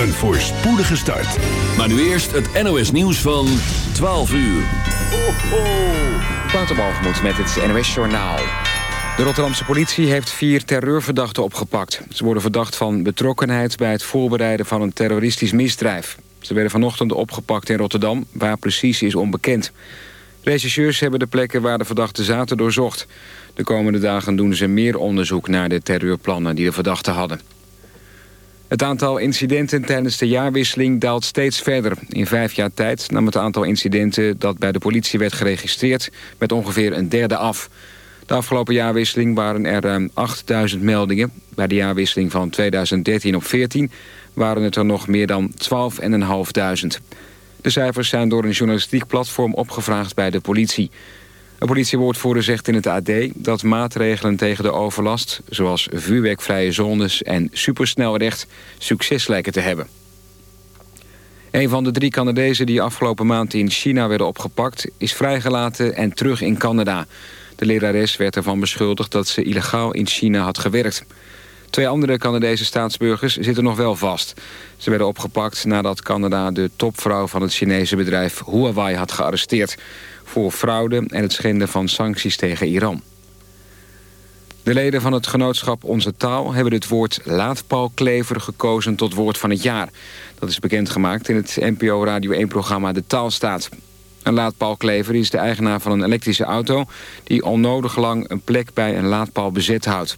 Een voorspoedige start. Maar nu eerst het NOS nieuws van 12 uur. Ho, ho. met het NOS Journaal. De Rotterdamse politie heeft vier terreurverdachten opgepakt. Ze worden verdacht van betrokkenheid bij het voorbereiden van een terroristisch misdrijf. Ze werden vanochtend opgepakt in Rotterdam, waar precies is onbekend. Rechercheurs hebben de plekken waar de verdachten zaten doorzocht. De komende dagen doen ze meer onderzoek naar de terreurplannen die de verdachten hadden. Het aantal incidenten tijdens de jaarwisseling daalt steeds verder. In vijf jaar tijd nam het aantal incidenten dat bij de politie werd geregistreerd... met ongeveer een derde af. De afgelopen jaarwisseling waren er ruim 8000 meldingen. Bij de jaarwisseling van 2013 op 14 waren het er nog meer dan 12.500. De cijfers zijn door een journalistiek platform opgevraagd bij de politie. Een politiewoordvoerder zegt in het AD dat maatregelen tegen de overlast... zoals vuurwerkvrije zones en supersnelrecht succes lijken te hebben. Een van de drie Canadezen die afgelopen maand in China werden opgepakt... is vrijgelaten en terug in Canada. De lerares werd ervan beschuldigd dat ze illegaal in China had gewerkt. Twee andere Canadese staatsburgers zitten nog wel vast. Ze werden opgepakt nadat Canada de topvrouw van het Chinese bedrijf Huawei had gearresteerd voor fraude en het schenden van sancties tegen Iran. De leden van het genootschap Onze Taal hebben het woord laadpaalklever gekozen tot woord van het jaar. Dat is bekendgemaakt in het NPO Radio 1-programma De Taalstaat. Een laadpaalklever is de eigenaar van een elektrische auto... die onnodig lang een plek bij een laadpaal bezet houdt.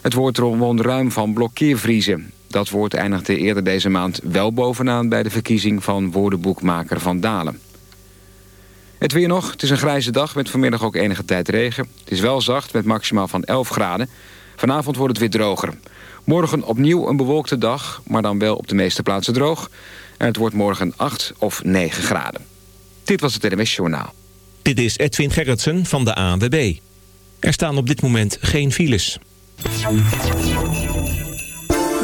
Het woord won ruim van blokkeervriezen. Dat woord eindigde eerder deze maand wel bovenaan... bij de verkiezing van woordenboekmaker Van Dalen. Het weer nog. Het is een grijze dag met vanmiddag ook enige tijd regen. Het is wel zacht met maximaal van 11 graden. Vanavond wordt het weer droger. Morgen opnieuw een bewolkte dag, maar dan wel op de meeste plaatsen droog. En het wordt morgen 8 of 9 graden. Dit was het NMS Journaal. Dit is Edwin Gerritsen van de ANWB. Er staan op dit moment geen files.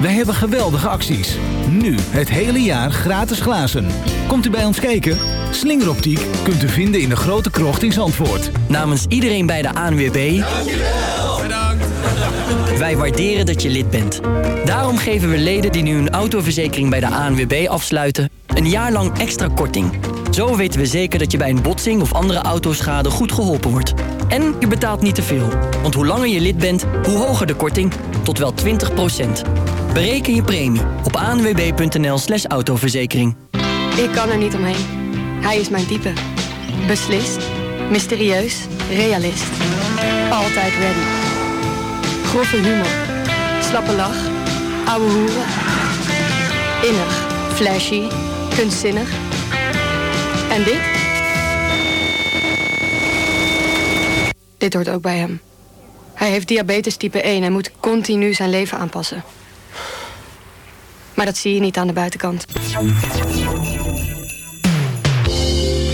Wij hebben geweldige acties. Nu het hele jaar gratis glazen. Komt u bij ons kijken? Slingeroptiek kunt u vinden in de grote krocht in Zandvoort. Namens iedereen bij de ANWB... Dankjewel. Bedankt. Wij waarderen dat je lid bent. Daarom geven we leden die nu een autoverzekering bij de ANWB afsluiten... een jaar lang extra korting. Zo weten we zeker dat je bij een botsing of andere autoschade goed geholpen wordt. En je betaalt niet te veel. Want hoe langer je lid bent, hoe hoger de korting. Tot wel 20% Bereken je premie op anwb.nl slash autoverzekering. Ik kan er niet omheen. Hij is mijn type. Beslist, mysterieus, realist. Altijd ready. Grove humor, slappe lach, ouwe hoeren. Innig, flashy, kunstzinnig. En dit? Dit hoort ook bij hem. Hij heeft diabetes type 1 en moet continu zijn leven aanpassen. Maar dat zie je niet aan de buitenkant.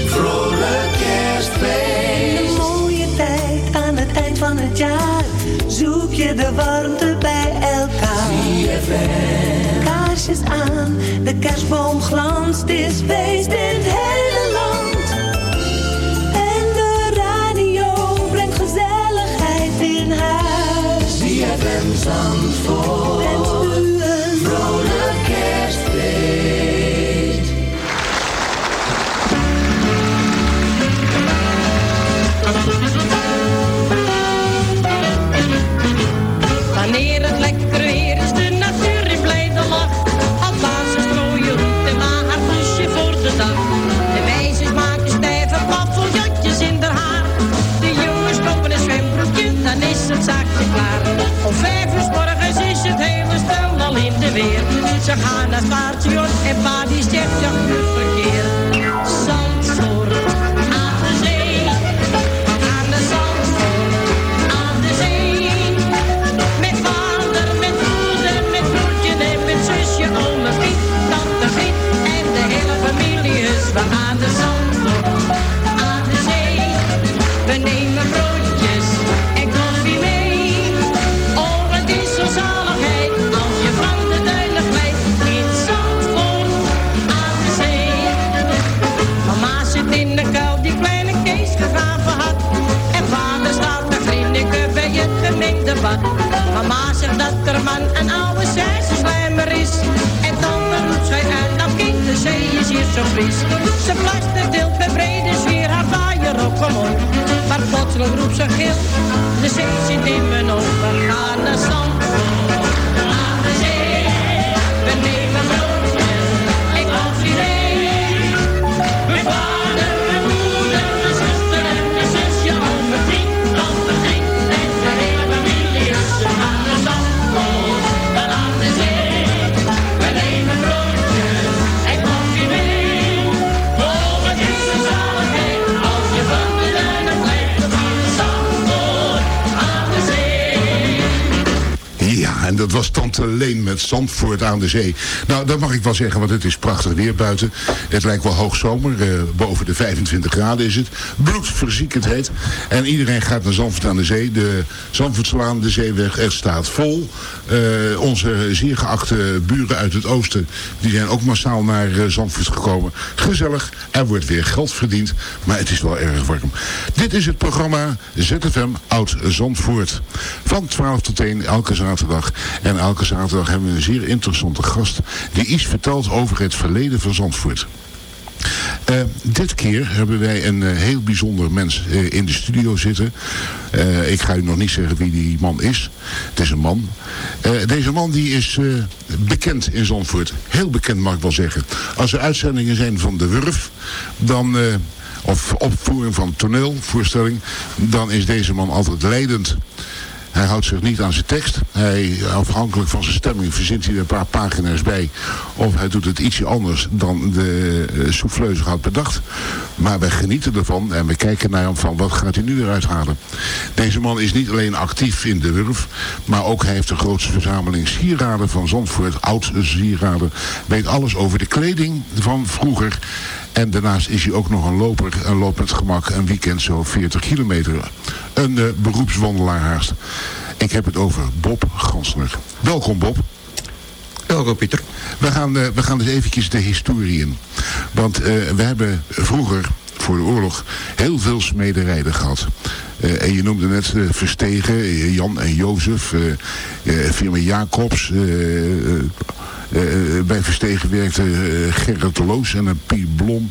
Vrolijk kerstfeest. Een mooie tijd aan het eind van het jaar. Zoek je de warmte de kerstboom glanst. Is feest in het hele land. En de radio brengt gezelligheid in huis. CFM Ze gaan naar station en pa die zegt ja verkeer. Aan de zee. Nou, dat mag ik wel zeggen, want het is prachtig weer buiten. Het lijkt wel hoogzomer, eh, boven de 25 graden is het. Bloedverziekend heet. En iedereen gaat naar Zandvoort aan de zee. De Zandvoortslaan, de zeeweg, er staat vol. Eh, onze zeer geachte buren uit het oosten, die zijn ook massaal naar eh, Zandvoort gekomen. Gezellig, er wordt weer geld verdiend, maar het is wel erg warm. Dit is het programma ZFM Oud Zandvoort. Van 12 tot 1 elke zaterdag. En elke zaterdag hebben we een zeer interessante gast die iets vertelt over het verleden van Zandvoort. Eh, dit keer hebben wij een eh, heel bijzonder mens eh, in de studio zitten. Ik ga u nog niet zeggen wie die man is. Het is een man. Deze man die is bekend in Zandvoort. Heel bekend mag ik wel zeggen. Als er uitzendingen zijn van De Wurf, dan... of opvoering van toneelvoorstelling, dan is deze man altijd leidend. Hij houdt zich niet aan zijn tekst. Hij, afhankelijk van zijn stemming verzint hij er een paar pagina's bij. Of hij doet het ietsje anders dan de uh, souffleuse had bedacht. Maar wij genieten ervan en we kijken naar hem van wat gaat hij nu eruit halen. Deze man is niet alleen actief in de Wurf. Maar ook hij heeft de grootste verzameling sieraden van Zandvoort. Oud sieraden. Weet alles over de kleding van vroeger. En daarnaast is hij ook nog een loper. En loopt met gemak een weekend zo 40 kilometer. Een uh, beroepswandelaar haast. Ik heb het over Bob Gansner. Welkom Bob. Welkom Pieter. We gaan, uh, we gaan dus eventjes de historie in. Want uh, we hebben vroeger voor de oorlog heel veel smederijen gehad. Uh, en je noemde net uh, Verstegen, Jan en Jozef, firma Jacobs. bij Verstegen werkte Gerrit Loos en Piet Blom.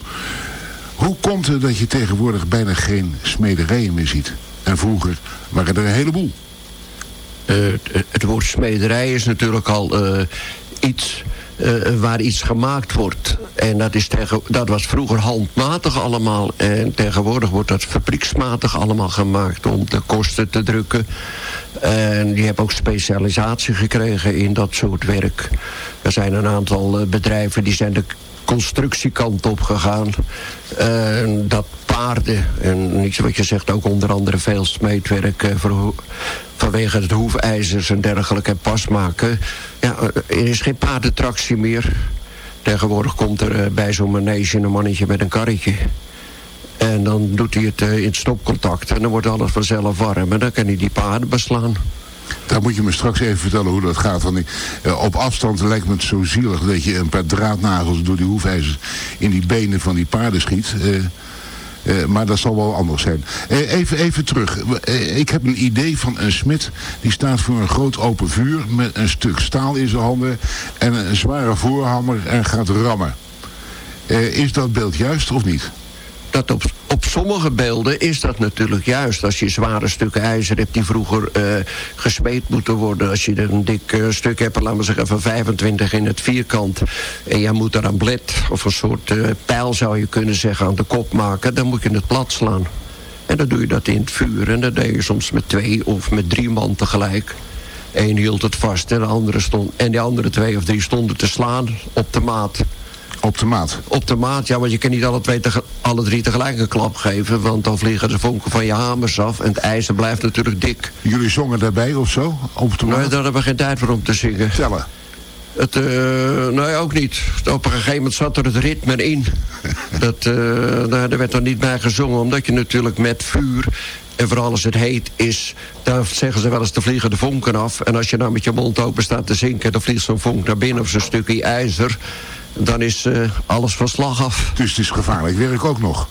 Hoe komt het dat je tegenwoordig bijna geen smederijen meer ziet? En vroeger waren er een heleboel. het woord smederij is natuurlijk al iets waar iets gemaakt wordt. En dat, is tegen, dat was vroeger handmatig allemaal. En tegenwoordig wordt dat fabrieksmatig allemaal gemaakt om de kosten te drukken. En die hebben ook specialisatie gekregen in dat soort werk. Er zijn een aantal uh, bedrijven die zijn de constructiekant op gegaan. Uh, dat en niet wat je zegt, ook onder andere veel smeedwerk voor, vanwege het hoefijzers en dergelijke pas maken. Ja, er is geen paardentractie meer. Tegenwoordig komt er uh, bij zo'n manege een mannetje met een karretje. En dan doet hij het in stopcontact en dan wordt alles vanzelf warm. En dan kan hij die paarden beslaan. Daar moet je me straks even vertellen hoe dat gaat. Want op afstand lijkt me het zo zielig dat je een paar draadnagels door die hoefijzers in die benen van die paarden schiet. Eh, maar dat zal wel anders zijn. Eh, even, even terug. Eh, ik heb een idee van een smid. Die staat voor een groot open vuur met een stuk staal in zijn handen en een zware voorhammer en gaat rammen. is dat beeld juist of niet? Dat op, op sommige beelden is dat natuurlijk juist. Als je zware stukken ijzer hebt die vroeger uh, gesmeed moeten worden. Als je een dik uh, stuk hebt, laten we zeggen van 25 in het vierkant. En je moet er een bled of een soort uh, pijl zou je kunnen zeggen aan de kop maken. Dan moet je het plat slaan. En dan doe je dat in het vuur. En dat deed je soms met twee of met drie man tegelijk. Eén hield het vast en de andere stond. En die andere twee of drie stonden te slaan op de maat. Op de maat? Op de maat, ja, want je kan niet alle, twee alle drie tegelijk een klap geven... want dan vliegen de vonken van je hamers af en het ijzer blijft natuurlijk dik. Jullie zongen daarbij of zo? Op de maat? Nee, daar hebben we geen tijd voor om te zingen. Tellen? Het, uh, nee, ook niet. Op een gegeven moment zat er het ritme in. Dat, uh, daar werd er niet bij gezongen, omdat je natuurlijk met vuur... En vooral als het heet is, dan zeggen ze wel eens, te vliegen de vonken af. En als je nou met je mond open staat te zinken... dan vliegt zo'n vonk naar binnen of zo'n stukje ijzer dan is uh, alles van slag af. Dus het is gevaarlijk werk ook nog?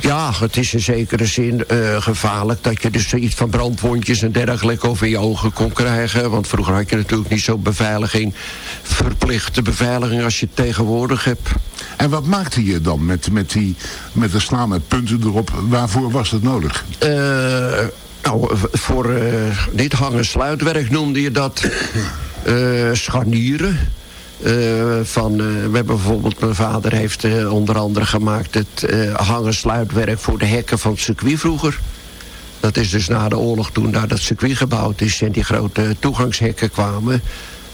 Ja, het is in zekere zin uh, gevaarlijk dat je dus iets van brandwondjes en dergelijke over je ogen kon krijgen. Want vroeger had je natuurlijk niet zo'n beveiliging, verplichte beveiliging als je het tegenwoordig hebt. En wat maakte je dan met, met, die, met de slaan met punten erop? Waarvoor was dat nodig? Uh, nou, voor uh, dit hangen sluitwerk noemde je dat. scharnieren. Uh, van, uh, we hebben bijvoorbeeld, mijn vader heeft uh, onder andere gemaakt het hangen sluitwerk voor de hekken van het circuit vroeger. Dat is dus na de oorlog toen daar dat circuit gebouwd is en die grote toegangshekken kwamen,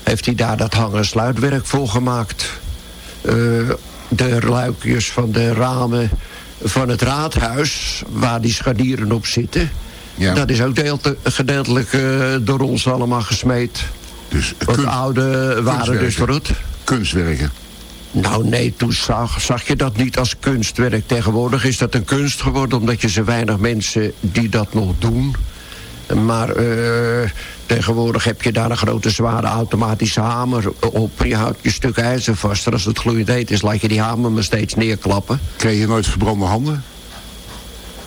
heeft hij daar dat hangen sluitwerk voor gemaakt. de luikjes van de ramen van het raadhuis, waar die scharnieren op zitten, ja. dat is ook gedeeltelijk door ons allemaal gesmeed. Dus Wat oude waren dus verroet. Kunstwerken. Nou nee, toen zag, zag je dat niet als kunstwerk. Tegenwoordig is dat een kunst geworden... omdat je zo weinig mensen die dat nog doen. Maar uh, tegenwoordig heb je daar een grote zware automatische hamer op. Je houdt je stuk ijzer vast. En als het gloeiend heet is, laat je die hamer maar steeds neerklappen. Kreeg je nooit verbrande handen?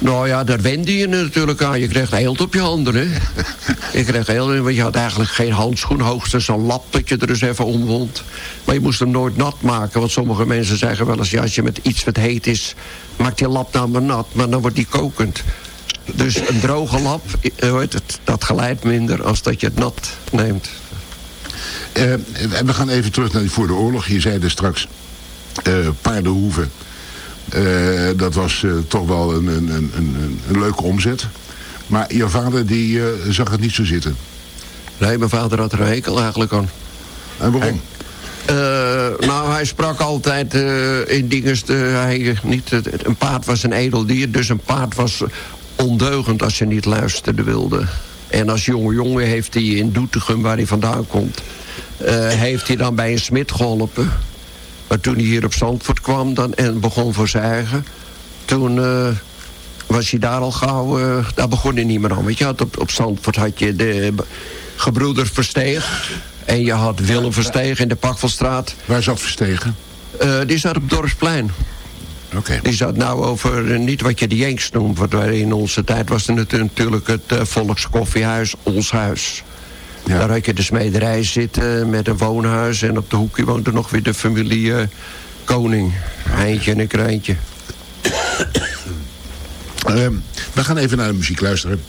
Nou ja, daar wende je natuurlijk aan. Je kreeg eelt op je handen, hè. je kreeg eelt, want je had eigenlijk geen handschoen. Hoogstens een lap dat je er eens even omwond. Maar je moest hem nooit nat maken. Want sommige mensen zeggen wel eens... Ja, als je met iets wat heet is... maak die lap nou maar nat, maar dan wordt die kokend. Dus een droge lap, eh, het, dat geleidt minder... als dat je het nat neemt. Uh, we gaan even terug naar voor de oorlog. Je zei er straks... Uh, paardenhoeven dat was uh, toch wel een, een, een, een, leuke omzet. Maar je vader die uh, zag het niet zo zitten. Nee, mijn vader had er een hekel eigenlijk aan. En waarom? nou, hij sprak altijd in dingen... hij, niet, een paard was een edel dier, dus een paard was ondeugend als je niet luisterde wilde. En als jonge jongen heeft hij in Doetinchem, waar hij vandaan komt... heeft hij dan bij een smid geholpen... Maar toen hij hier op Zandvoort kwam dan, en begon voor zijn eigen... toen uh, was hij daar al gauw... Uh, daar begon hij niet meer aan. Weet je, had op, op Zandvoort had je de gebroeders Versteeg... en je had Willem Versteeg in de Pakvelstraat. Waar zat Verstegen? Uh, die zat op Dorpsplein. Okay. Die zat nou over, niet wat je de Jenks noemt... want in onze tijd was er natuurlijk het Volkskoffiehuis, ons huis... Ja. Daar had je de smederij zitten met een woonhuis. En op de hoekje woonde nog weer de familie uh, Koning. Heintje en een Krijntje. uh, we gaan even naar de muziek luisteren.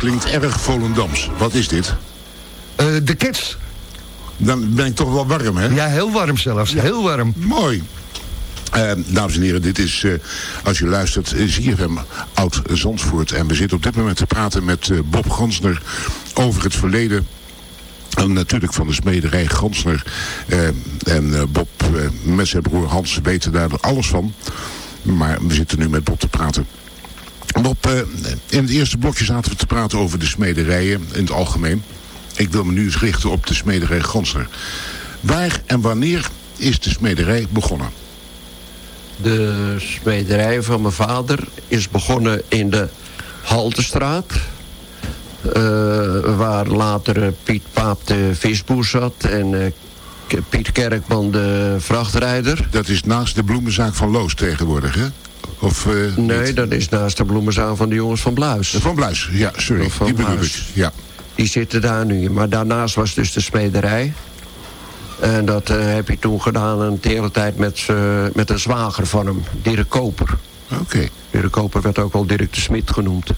Klinkt erg Volendams. Wat is dit? Eh, de Kids. Dan ben ik toch wel warm, hè? Ja, heel warm zelfs. Heel warm. Mooi. Eh, dames en heren, dit is, eh, als je luistert, is ZFM Oud Zandvoort. En we zitten op dit moment te praten met Bob Gansner over het verleden. En natuurlijk van de smederij Gansner. Eh, en Bob eh, met zijn broer Hans weten daar alles van. Maar we zitten nu met Bob te praten. Bob, eh, in het eerste blokje zaten we te praten over de smederijen in het algemeen. Ik wil me nu eens richten op de smederij Gansner. Waar en wanneer is de smederij begonnen? De smederij van mijn vader is begonnen in de Haltestraat. eh, waar later eh, Piet Paap de visboer zat en Piet Kerkman de vrachtrijder. Dat is naast de bloemenzaak van Loos tegenwoordig, hè? Of, eh, Nee, niet? dat is naast de bloemenzaal van de jongens van Bluis. Van Bluis, ja, sorry. Van die bedoel ik. Ja. Die zitten daar nu. Maar daarnaast was dus de smederij. En dat eh, heb hij toen gedaan een hele tijd met, z'n- met een zwager van hem, Dirk Koper. Oké. Dirk Koper werd ook wel Dirk de Smit genoemd.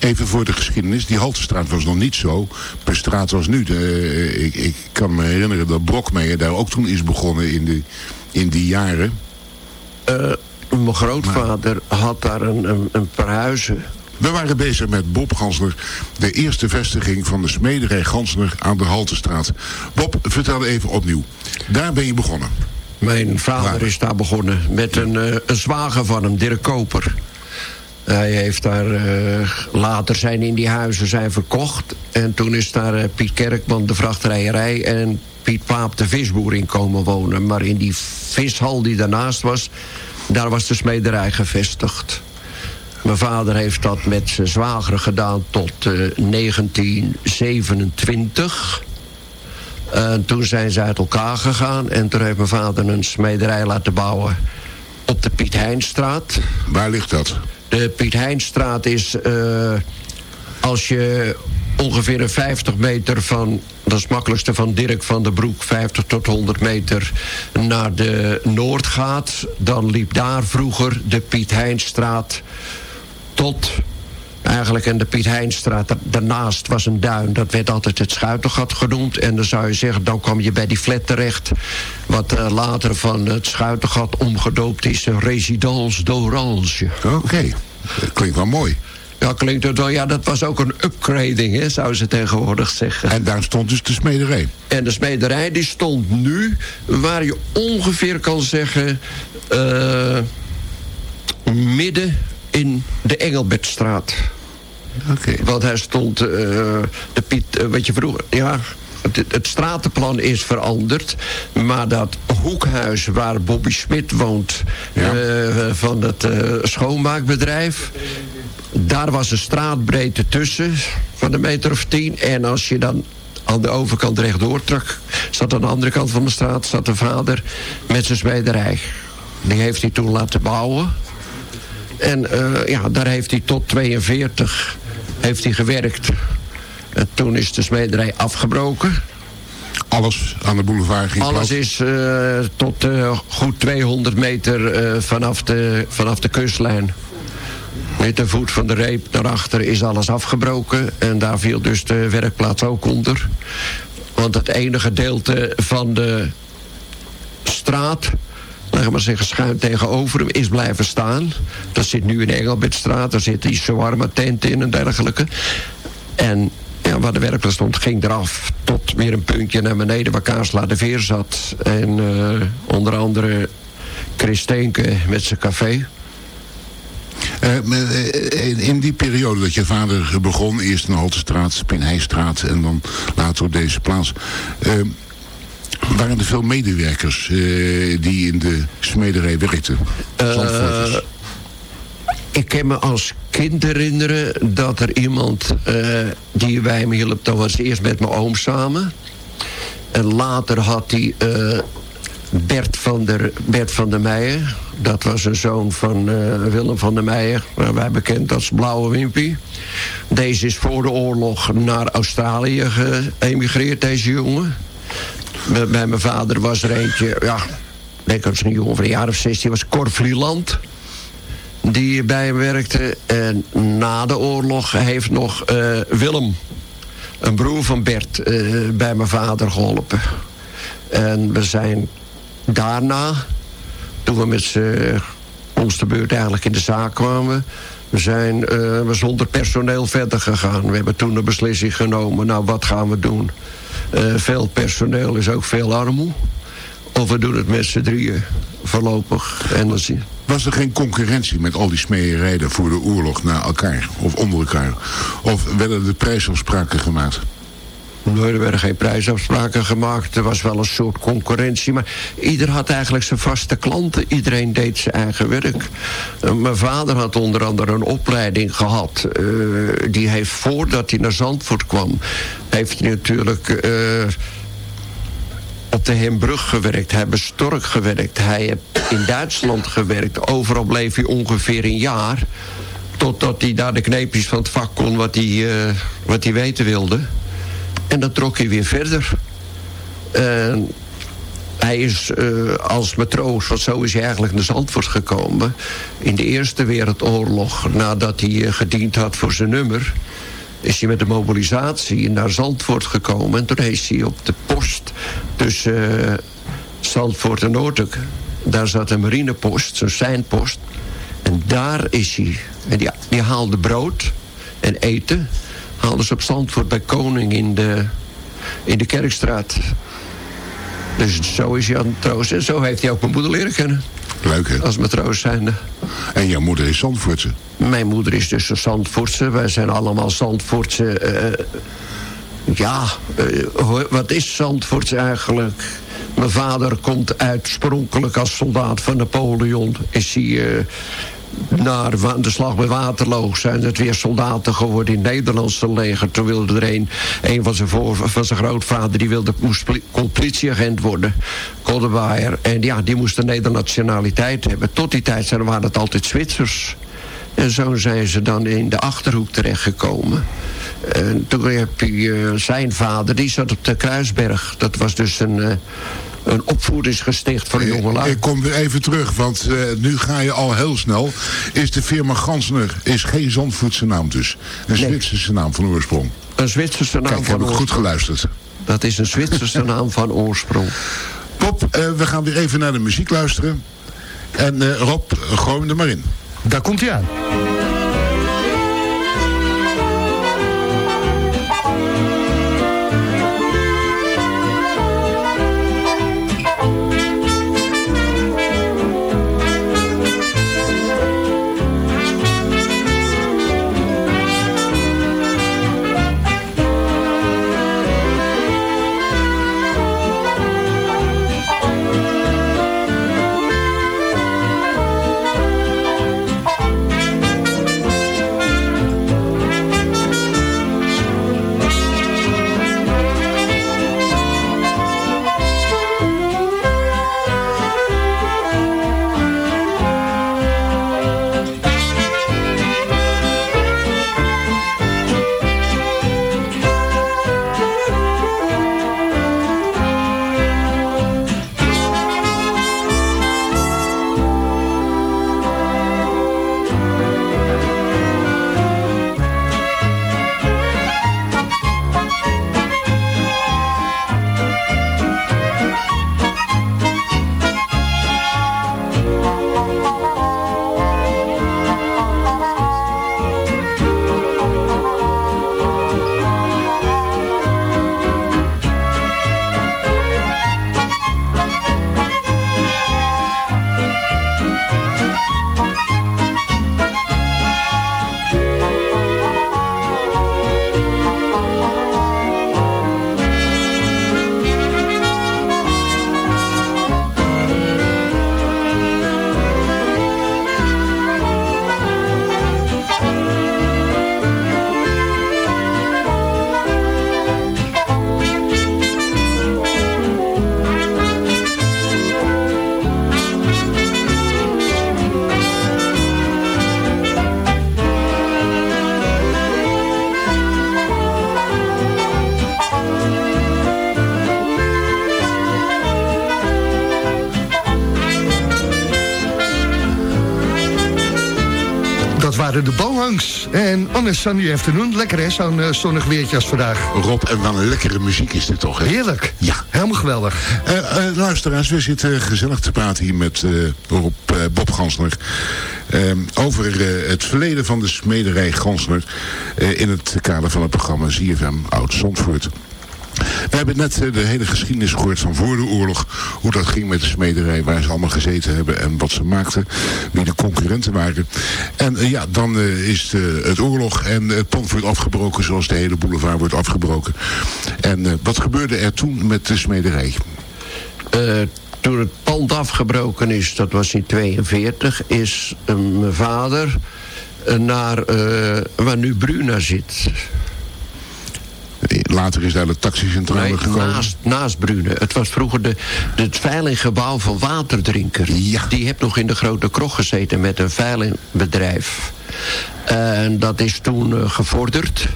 Even voor de geschiedenis. Die Haltestraat was nog niet zo per straat als nu. De, eh, ik, ik kan me herinneren dat Brokmeijer daar ook toen is begonnen in, de, in die jaren. Eh, mijn grootvader had daar een, een, een paar huizen. We waren bezig met Bob Gansner. De eerste vestiging van de smederij Gansner aan de Haltestraat. Bob, vertel even opnieuw. Daar ben je begonnen. Mijn vader is daar begonnen met een, eh, een zwager van hem, Dirk Koper. Hij heeft daar, eh, later zijn in die huizen zijn verkocht. En toen is daar eh, Piet Kerkman de vrachterijerij en Piet Paap de visboer in komen wonen. Maar in die vishal die daarnaast was, daar was de smederij gevestigd. Mijn vader heeft dat met zijn zwager gedaan tot eh, 1927. En toen zijn ze uit elkaar gegaan. En toen heeft mijn vader een smederij laten bouwen op de Piet Heinstraat. Waar ligt dat? De Piet Heinstraat is... eh, als je ongeveer een 50 meter van... dat het makkelijkste van Dirk van der Broek... 50 tot 100 meter naar de Noord gaat... dan liep daar vroeger de Piet Heinstraat tot... Eigenlijk in de Piet Heinstraat, da- daarnaast was een duin. Dat werd altijd het Schuitengat genoemd. En dan zou je zeggen, dan kwam je bij die flat terecht. Wat eh, later van het Schuitengat omgedoopt is. Residence d'Orange. Oké, dat klinkt wel mooi. Ja, klinkt het wel. Ja, dat was ook een upgrading, hè, zou ze tegenwoordig zeggen. En daar stond dus de smederij. En de smederij die stond nu waar je ongeveer kan zeggen... eh, midden in de Engelbertstraat. Oké. Want hij stond, eh, de Piet, eh, wat je vroeger, ja, het, het stratenplan is veranderd. Maar dat hoekhuis waar Bobby Smit woont, eh, van het eh, schoonmaakbedrijf. Daar was een straatbreedte tussen van een meter of tien. En als je dan aan de overkant rechtdoor trok, zat aan de andere kant van de straat, zat de vader met zijn smederij. Die heeft hij toen laten bouwen. En eh, ja, daar heeft hij tot 42 heeft hij gewerkt. En toen is de smederij afgebroken. Alles aan de boulevard ging Alles is eh, tot eh, goed 200 meter eh, vanaf, de, vanaf de kustlijn. Met de voet van de reep naar achter is alles afgebroken. En daar viel dus de werkplaats ook onder. Want het enige gedeelte van de straat... laten maar zeggen schuin tegenover hem, is blijven staan. Dat zit nu in Engelbertstraat. Daar zit die shawarma tent in en dergelijke. En ja, waar de werkplaats stond, ging eraf tot weer een puntje naar beneden waar Kaarsla de Veer zat. En eh, onder andere Chris Steenke met zijn café. Eh, eh, in- die periode dat je vader begon, eerst in de Haltestraat, Spinheijstraat en dan later op deze plaats. waren er veel medewerkers die in de smederij werkten? Zandvoorters. Ik kan me als kind herinneren dat er iemand eh, die bij me hielp... dat was eerst met mijn oom samen. En later had hij eh, Bert, van der, Bert van der Meijer. Dat was een zoon van eh, Willem van der Meijer. wij bekend als Blauwe Wimpy. Deze is voor de oorlog naar Australië geëmigreerd, deze jongen. Bij, bij mijn vader was er eentje, ja, ik denk dat een jongen van een jaar of 16 was Cor Vlieland. Die bij hem werkte. En na de oorlog heeft nog eh, Willem, een broer van Bert, eh, bij mijn vader geholpen. En we zijn daarna, toen we met ons de beurt eigenlijk in de zaak kwamen... We zijn we zonder personeel verder gegaan. We hebben toen een beslissing genomen. Nou, wat gaan we doen? Veel personeel is ook veel armoe. Of we doen het met z'n drieën voorlopig. En dan zie je. Was er geen concurrentie met al die smeerijden voor de oorlog naar elkaar? Of onder elkaar? Of werden de prijsafspraken gemaakt? Nee, er werden geen prijsafspraken gemaakt. Er was wel een soort concurrentie. Maar ieder had eigenlijk zijn vaste klanten. Iedereen deed zijn eigen werk. Uh, mijn vader had onder andere een opleiding gehad. Uh, die heeft voordat hij naar Zandvoort kwam... heeft hij natuurlijk... Uh, op de Hembrug gewerkt. Hij heeft Stork gewerkt. Hij heeft in Duitsland gewerkt. Overal bleef hij ongeveer een jaar. Totdat hij daar de kneepjes van het vak kon wat hij, wat hij weten wilde. En dan trok hij weer verder. Hij is uh, als matroos, want zo is hij eigenlijk naar Zandvoort gekomen. In de Eerste Wereldoorlog, nadat hij uh, gediend had voor zijn nummer... is hij met de mobilisatie naar Zandvoort gekomen. En toen is hij op de post tussen Zandvoort en Noordelijk. Daar zat een marinepost, zo'n seinpost. En daar is hij. En die, die haalde brood en eten haalden ze op Zandvoort bij Koning in de, in de Kerkstraat. Dus zo is hij aan het. En zo heeft hij ook mijn moeder leren kennen. Leuk, hè? Als matroos zijnde. En jouw moeder is Zandvoortse? Mijn moeder is dus een Zandvoortse. Wij zijn allemaal Zandvoortse. Uh, ja, uh, wat is Zandvoortse eigenlijk? Mijn vader komt oorspronkelijk als soldaat van Napoleon. Is hij... Naar de slag bij Waterloo zijn het weer soldaten geworden in het Nederlandse leger. Toen wilde er een, een van zijn, voor, zijn grootvader, die wilde, moest politieagent worden. Koldewaaier. En ja, die moest een Nederlandse nationaliteit hebben. Tot die tijd zijn, waren het altijd Zwitsers. En zo zijn ze dan in de Achterhoek terechtgekomen. En toen heb je uh, zijn vader, die zat op de Kruisberg. Dat was dus een... Een opvoedingsgesticht voor de jongelui. Ik kom weer even terug, want uh, nu ga je al heel snel. Is de firma Gansner is geen Zandvoortse naam dus. Een nee. Zwitserse naam van oorsprong. Een Zwitserse naam Kijk, van heb ik goed geluisterd. Dat is een Zwitserse naam van oorsprong. Pop, uh, we gaan weer even naar de muziek luisteren. En uh, Rob, gooi hem er maar in. Daar komt hij aan. On a sunny afternoon. Lekker hè, zo'n eh, zonnig weertje als vandaag. Rob, en wat een lekkere muziek is dit toch, hè? Heerlijk. Ja. Helemaal geweldig. Eh, eh, luisteraars, we zitten gezellig te praten hier met Rob, Bob Gansner. over het verleden van de smederij Gansner. in het kader van het programma ZFM Oud-Zandvoort. We hebben net eh, de hele geschiedenis gehoord van voor de oorlog. Hoe dat ging met de smederij, waar ze allemaal gezeten hebben en wat ze maakten. Wie de concurrenten waren. En eh, ja, dan eh, is eh, het oorlog en het pand wordt afgebroken zoals de hele boulevard wordt afgebroken. En wat gebeurde er toen met de smederij? Toen het pand afgebroken is, dat was in 42, is mijn vader naar waar nu Bruna zit. Later is daar de taxicentrale Nee, gekomen. naast, naast Brune. Het was vroeger de, het veilinggebouw van Waterdrinker. Die heeft nog in de Grote Krog gezeten met een veilingbedrijf. En dat is toen eh, gevorderd.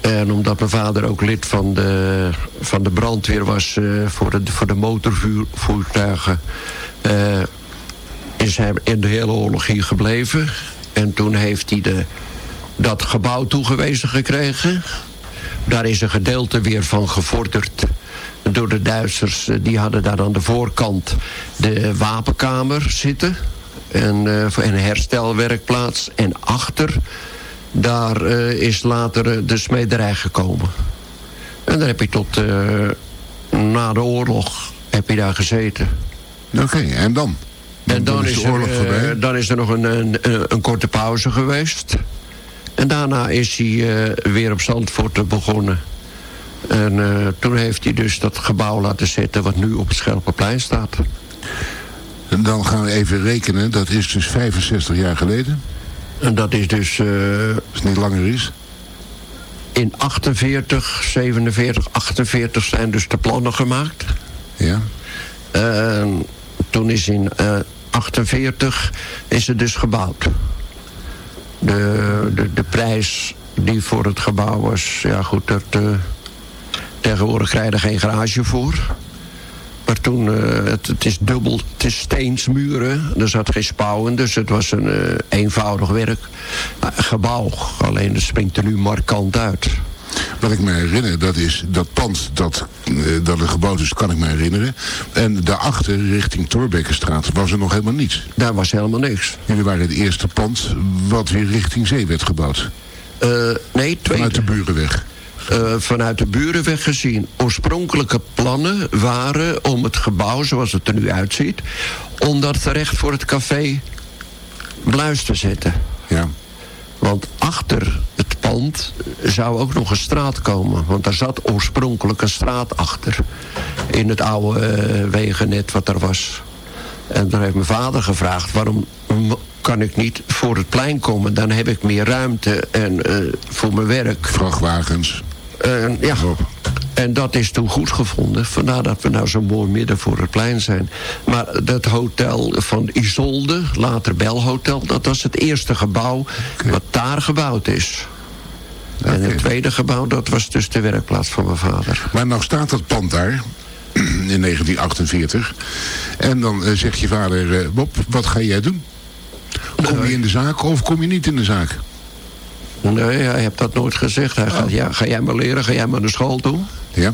En omdat mijn vader ook lid van de, van de brandweer was eh, voor, de, voor de motorvoertuigen... eh, is hij in de hele oorlog hier gebleven. En toen heeft hij de, dat gebouw toegewezen gekregen. Daar is een gedeelte weer van gevorderd door de Duitsers. Eh, Die hadden daar aan de voorkant de wapenkamer zitten. En, eh, een herstelwerkplaats. En achter, daar eh, is later de smederij gekomen. En daar heb je tot na de oorlog heb je daar gezeten. Oké, en dan? En dan, dan is er, dan is er nog een, een, een korte pauze geweest. En daarna is hij eh, weer op Zandvoort begonnen. En eh, toen heeft hij dus dat gebouw laten zetten... wat nu op het Schelpenplein staat. En dan gaan we even rekenen. Dat is dus 65 jaar geleden. En dat is dus... Als het niet langer is. in 48, 47, 48 zijn dus de plannen gemaakt. Ja. En toen is in eh 48 is het dus gebouwd. De, de, de prijs die voor het gebouw was... Ja goed, dat, eh, tegenwoordig krijg je er geen garage voor. Maar toen, eh, het, is dubbel, het is steensmuren. Er zat geen spouw in, dus het was een eh, eenvoudig werk. Een gebouw, alleen het springt er nu markant uit. Wat ik me herinner, dat is dat pand dat, eh, dat er gebouwd is, kan ik me herinneren. En daarachter, richting Torbekkenstraat, was er nog helemaal niets. Daar was helemaal niks. Jullie waren het eerste pand wat weer richting zee werd gebouwd. Eh, nee, tweede. Vanuit de Burenweg. Eh, vanuit de burenweg gezien. Oorspronkelijke plannen waren om het gebouw, zoals het er nu uitziet... om dat terecht voor het café Bluis te zetten. Ja. Want achter het pand zou ook nog een straat komen. Want daar zat oorspronkelijk een straat achter. In het oude eh, wegennet wat er was. En dan heeft mijn vader gevraagd... waarom kan ik niet voor het plein komen? Dan heb ik meer ruimte en, eh, voor mijn werk. Vrachtwagens. En, ja. En dat is toen goed gevonden. Vandaar dat we nou zo mooi midden voor het plein zijn. Maar dat hotel van Isolde, later Belhotel... dat was het eerste gebouw wat daar gebouwd is. En het tweede gebouw, dat was dus de werkplaats van mijn vader. Maar nou staat dat pand daar, in 1948. En dan eh, zegt je vader, eh, Bob, wat ga jij doen? Kom je in de zaak of kom je niet in de zaak? Nee, hij heeft dat nooit gezegd. Hij gaat, ja, ga jij maar leren, ga jij maar naar school toe. Ja.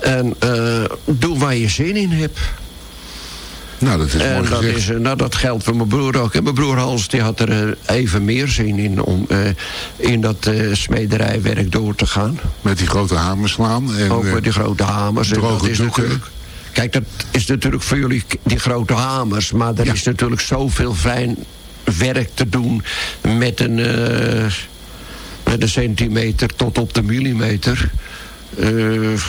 En eh, doe waar je zin in hebt. Nou, dat is en mooi dat, gezegd. is, nou, dat geldt voor mijn broer ook. En mijn broer Hans die had er eh, even meer zin in om eh, in dat eh, smederijwerk door te gaan. Met die grote hamers slaan. En, ook met die grote hamers. En dat is doeken. natuurlijk, kijk, dat is natuurlijk voor jullie die grote hamers. Maar er is natuurlijk zoveel fijn werk te doen met een, eh, een centimeter tot op de millimeter. Eh,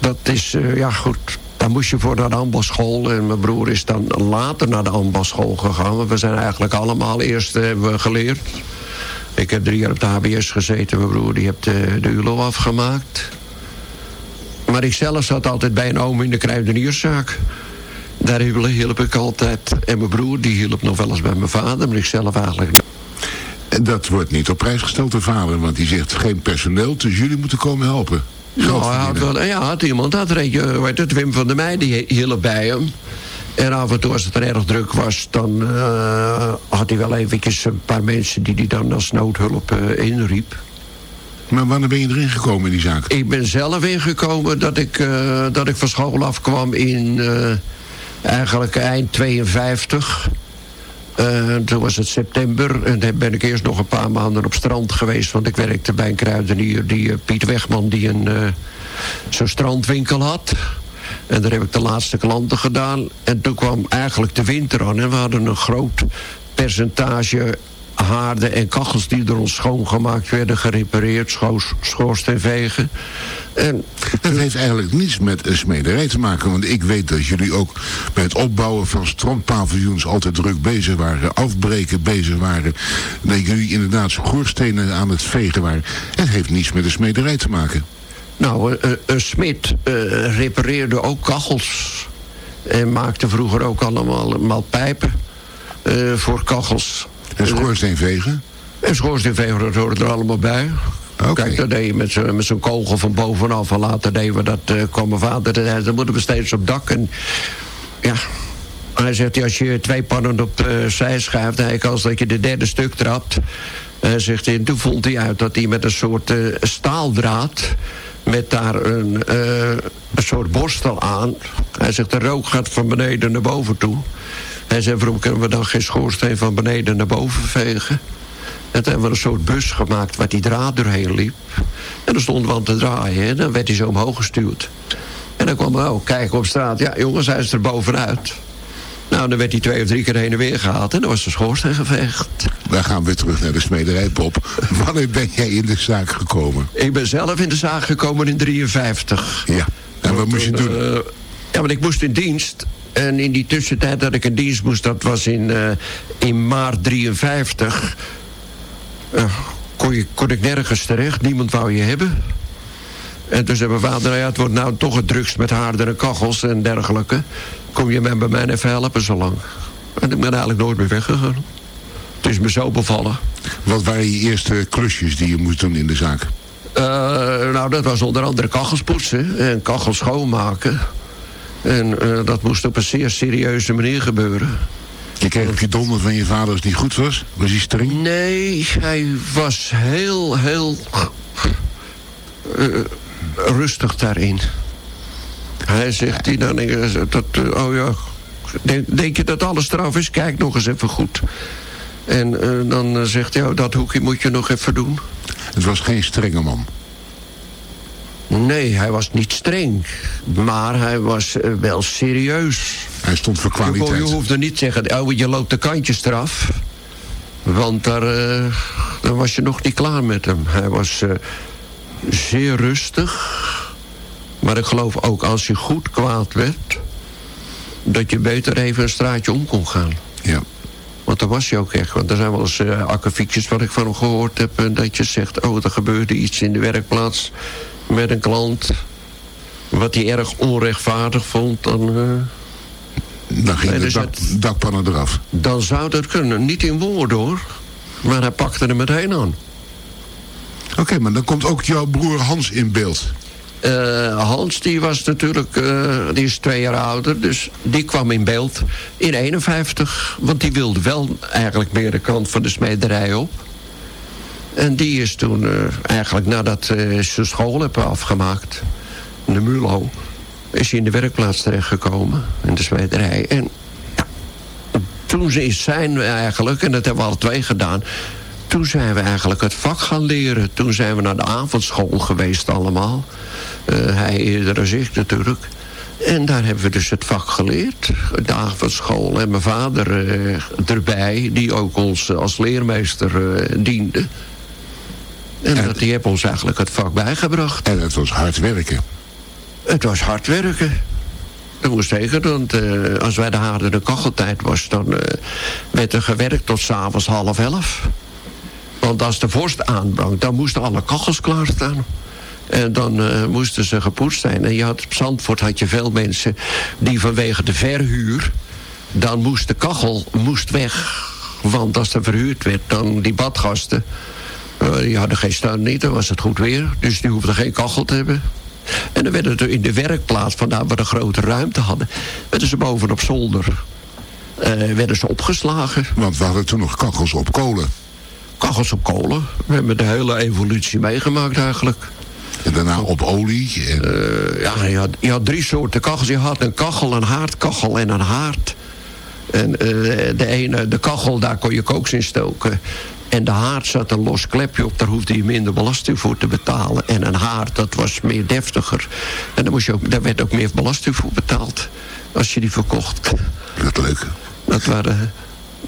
dat is, eh, ja goed, dan moest je voor naar de ambasschool. En mijn broer is dan later naar de ambasschool gegaan. We zijn eigenlijk allemaal eerst eh, hebben we geleerd. Ik heb drie jaar op de HBS gezeten. Mijn broer die heeft de, de ULO afgemaakt. Maar ik zelf zat altijd bij een oom in de kruidenierszaak. Daar hielp, ik altijd. En mijn broer die hielp nog wel eens bij mijn vader. Maar ik zelf eigenlijk dat wordt niet op prijs gesteld door vader, want die zegt geen personeel, dus jullie moeten komen helpen. Geld Nou, hij had wel, ja, had iemand, dat heet het, Wim van der Meij, die hielp bij hem. En af en toe als het er erg druk was, dan eh, had hij wel eventjes een paar mensen die hij dan als noodhulp eh, inriep. Maar wanneer ben je erin gekomen in die zaak? Ik ben zelf ingekomen dat ik, eh, dat ik van school afkwam in eigenlijk eind 52. Eh, toen was het september en dan ben ik eerst nog een paar maanden op strand geweest. Want ik werkte bij een kruidenier, die eh, Piet Wegman, die een eh, zo'n strandwinkel had. En daar heb ik de laatste klanten gedaan. En toen kwam eigenlijk de winter aan en we hadden een groot percentage haarden en kachels die door ons schoongemaakt werden, gerepareerd, schoos, schoorsteenvegen. En Dat heeft eigenlijk niets met een smederij te maken. Want ik weet dat jullie ook bij het opbouwen van strandpaviljoens altijd druk bezig waren. Afbreken bezig waren. Dat jullie inderdaad schoorstenen aan het vegen waren. Het heeft niets met een smederij te maken. Nou, een, een smid eh, repareerde ook kachels. En maakte vroeger ook allemaal, allemaal pijpen eh, voor kachels. En schoorsteenvegen? En schoorsteenveger, dat hoorde er allemaal bij. Kijk, dat deed je met zo'n kogel van bovenaf. En later deden we dat, uh, kwam mijn vader. en zei, Dan moeten we steeds op dak. En ja, hij zegt, als je twee pannen op uh, zij schuift... dan heb je kans dat je de derde stuk trapt. Hij zegt, en toen vond hij uit dat hij met een soort uh, staaldraad... met daar een, uh, een soort borstel aan... hij zegt, de rook gaat van beneden naar boven toe. Hij zei, waarom kunnen we dan geen schoorsteen van beneden naar boven vegen? En toen hebben we een soort bus gemaakt waar die draad doorheen liep. En dan stonden we te draaien. En dan werd hij zo omhoog gestuurd. En dan kwam we ook kijken op straat. Ja, jongens, hij is er bovenuit. Nou, dan werd hij twee of drie keer heen en weer gehaald. En dan was de schoorsteen geveegd. Dan gaan we weer terug naar de smederij, Bob. Wanneer ben jij in de zaak gekomen? Ik ben zelf in de zaak gekomen in 53. Ja, en wat moest je doen? Uh, ja, want ik moest in dienst. En in die tussentijd dat ik in dienst moest, dat was in, uh, in maart 53... Uh, kon, je, kon ik nergens terecht. Niemand wou je hebben. En toen zei mijn vader, nou ja, het wordt nou toch het drukst met haarden en kachels en dergelijke. Kom je mij bij mij even helpen zo lang. En ik ben eigenlijk nooit meer weggegaan. Het is me zo bevallen. Wat waren je eerste klusjes die je moest doen in de zaak? Uh, nou, dat was onder andere kachels poetsen en kachels schoonmaken. En uh, dat moest op een zeer serieuze manier gebeuren. Je kreeg op je donder van je vader als niet goed was? Was hij streng? Nee, hij was heel, heel uh, rustig daarin. Hij zegt hij dan, dat, uh, oh ja, denk, denk, je dat alles straf is? Kijk nog eens even goed. En uh, dan zegt hij, oh, dat hoekje moet je nog even doen. Het was geen strenge man. Nee, hij was niet streng. Maar hij was uh, wel serieus. Hij stond voor kwaliteit. Je, je hoefde niet te zeggen, oh, je loopt de kantjes eraf. Want daar, uh, daar was je nog niet klaar met hem. Hij was uh, zeer rustig. Maar ik geloof ook als je goed kwaad werd... dat je beter even een straatje om kon gaan. Ja. Want daar was hij ook echt. Want er zijn wel eens uh, akkefietjes wat ik van hem gehoord heb... En dat je zegt, oh, er gebeurde iets in de werkplaats met een klant... wat hij erg onrechtvaardig vond, dan... Uh, dan ging de dak, dakpannen eraf. Dan zou dat kunnen. Niet in woorden hoor. Maar hij pakte er meteen aan. Oké, okay, maar dan komt ook jouw broer Hans in beeld. Uh, Hans die was natuurlijk, uh, die is twee jaar ouder, dus die kwam in beeld in 51. Want die wilde wel eigenlijk meer de kant van de smederij op. En die is toen uh, eigenlijk nadat ze school hebben afgemaakt, de Mulo, is hij in de werkplaats terechtgekomen, in de smederij. En toen is zijn we eigenlijk, en dat hebben we alle twee gedaan, toen zijn we eigenlijk het vak gaan leren. Toen zijn we naar de avondschool geweest allemaal. Uh, hij eerder als ik natuurlijk. En daar hebben we dus het vak geleerd. De avondschool. En mijn vader uh, erbij, die ook ons als leermeester uh, diende. En, en dat, die heeft ons eigenlijk het vak bijgebracht. En het was hard werken. Het was hard werken. Dat moest zeker, want als wij de harde de kacheltijd was... dan werd er gewerkt tot s'avonds half elf. Want als de vorst aanbrak, dan moesten alle kachels klaarstaan. En dan uh, moesten ze gepoetst zijn. En je had, op Zandvoort had je veel mensen die vanwege de verhuur... dan moest de kachel moest weg. Want als er verhuurd werd, dan die badgasten... Uh, die hadden geen steun niet, dan was het goed weer. Dus die hoefden geen kachel te hebben. En dan werden er in de werkplaats, vandaar we een grote ruimte hadden... werden ze bovenop zolder eh, werden ze opgeslagen. Want we hadden toen nog kachels op kolen. Kachels op kolen. We hebben de hele evolutie meegemaakt eigenlijk. En daarna op olie? En... Eh, ja, je had, je had drie soorten kachels. Je had een kachel, een haardkachel en een haard. En eh, de ene, de kachel, daar kon je kooks in stoken. En de haard zat een los klepje op, daar hoefde je minder belasting voor te betalen. En een haard, dat was meer deftiger. En daar, moest je ook, daar werd ook meer belasting voor betaald. Als je die verkocht. Dat leuk. Dat waren,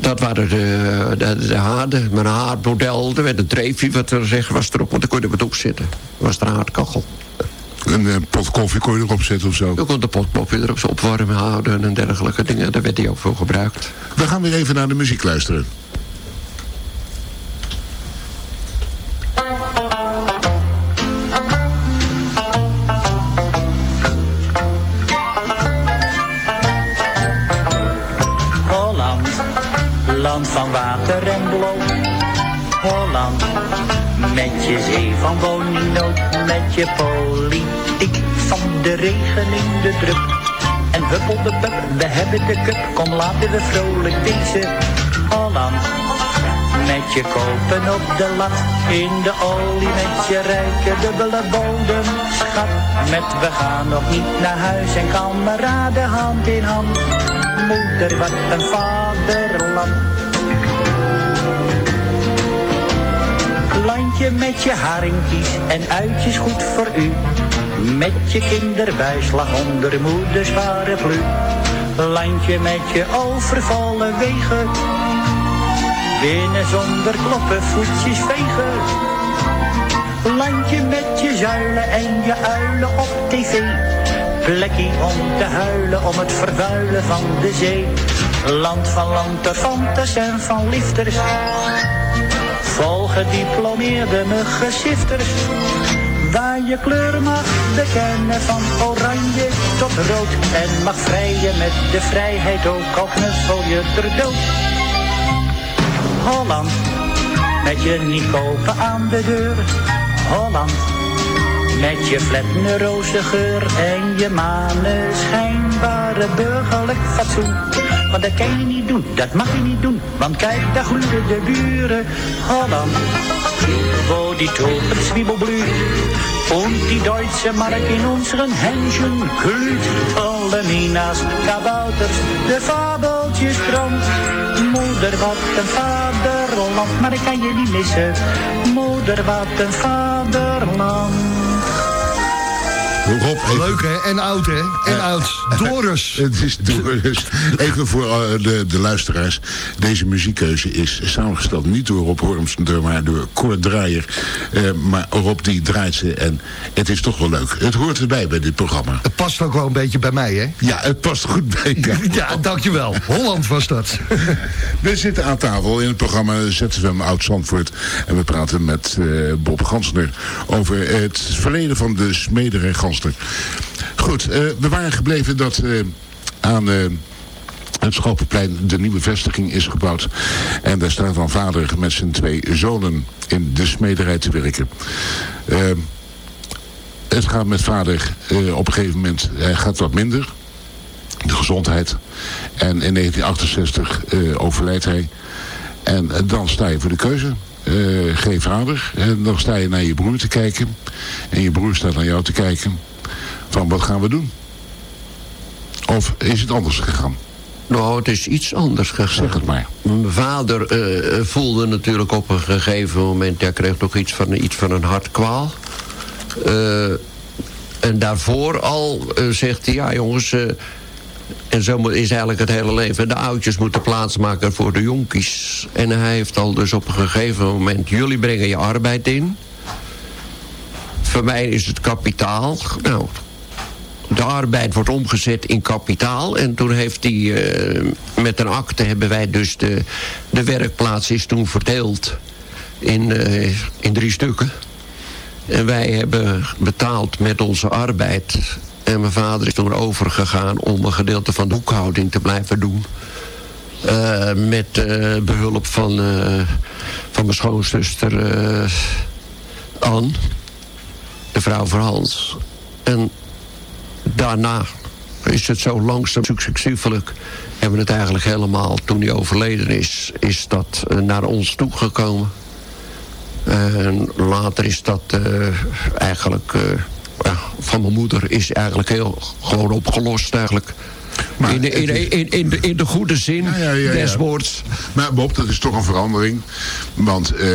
dat waren de, de, de haarden. Een haardmodel. Er werd een dreefje, wat er zeggen was erop. Want dan kon je er wat op zitten. Dat was de haardkachel. Een eh, pot koffie kon je erop zetten of zo? Je kon de pot koffie erop opwarmen houden en dergelijke dingen. Daar werd die ook voor gebruikt. We gaan weer even naar de muziek luisteren. Land van water en bloot. Holland, met je zee van woningnood, met je politiek van de regen in de druk. En huppel de pup, we hebben de cup, kom laten we vrolijk wezen. Holland, met je kopen op de lat, in de olie met je rijke dubbele bodem. Schat, met we gaan nog niet naar huis en kameraden hand in hand. Moeder, wat een vaderland. Landje met je haringkies en uitjes goed voor u. Met je kinderbijslag onder moeders paraplu. Landje met je overvallen wegen. Binnen zonder kloppen voetjes vegen. Landje met je zuilen en je uilen op tv. Plekkie om te huilen om het vervuilen van de zee. Land van lanterfantes en van lifters. Vol gediplomeerde muggensifters. Waar je kleur mag bekennen van oranje tot rood. En mag vrijen met de vrijheid ook al knuffel je er. Holland, met je niet kopen aan de deur. Holland, met je flatne roze geur en je maneschijnbare burgerlijk fatsoen. Want dat kan je niet doen, dat mag je niet doen, want kijk, daar gloeien de buren. Holland, wo die Tulpen zwiebelblüht und die Duitse Mark in unseren Händchen glüht. Alle Minas, kabouters, de fabeltjes strand. Moeder, wat een vaderland, maar ik kan je niet missen. Moeder, wat een vaderland. Rob, even- Leuk hè? En oud hè? En oud. Doris. Het is Doris. Even voor eh, de, de luisteraars. Deze muziekkeuze is samengesteld niet door Rob Hormsen, maar door Cor Draaier. Eh, maar Rob die draait ze en het is toch wel leuk. Het hoort erbij bij dit programma. Het past ook wel een beetje bij mij hè? Ja, het past goed bij jou. Ja, dankjewel. Holland was dat. We zitten aan tafel in het programma ZFM Oud-Zandvoort. En we praten met eh, Bob Gansner over het verleden van de Smederij Gansner. Goed, eh, we waren gebleven dat eh, aan... eh, het Schopenplein de nieuwe vestiging is gebouwd. En daar staat dan vader met zijn twee zonen in de smederij te werken. Het gaat met vader op een gegeven moment gaat wat minder. De gezondheid. En in 1968 eh, overlijdt hij. En dan sta je voor de keuze. Eh, geen vader. En dan sta je naar je broer te kijken. En je broer staat naar jou te kijken. Van wat gaan we doen? Of is het anders gegaan? Nou, het is iets anders gegaan. Zeg het maar. Mijn vader eh, voelde natuurlijk op een gegeven moment... hij kreeg toch iets van, iets van een hartkwaal. Eh, en daarvoor al eh, zegt hij... ja jongens, eh, en zo is eigenlijk het hele leven... de oudjes moeten plaatsmaken voor de jonkies. En hij heeft al dus op een gegeven moment... jullie brengen je arbeid in. Voor mij is het kapitaal. Nou, de arbeid wordt omgezet in kapitaal. En toen heeft hij, eh, met een akte hebben wij dus de, de werkplaats is toen verdeeld in, eh, in drie stukken. En wij hebben betaald met onze arbeid. En mijn vader is toen overgegaan om een gedeelte van de boekhouding te blijven doen. Eh, met eh, behulp van, eh, van mijn schoonzuster Ann, de vrouw van Hans. En daarna is het zo langzaam successievelijk... hebben we het eigenlijk helemaal, toen hij overleden is... is dat naar ons toegekomen. En later is dat eigenlijk... van mijn moeder is eigenlijk heel gewoon opgelost eigenlijk. in, de, in, de- in, in, de, in de goede zin Ja, ja, ja. des woords. Maar Bob, dat is toch een verandering. Want eh,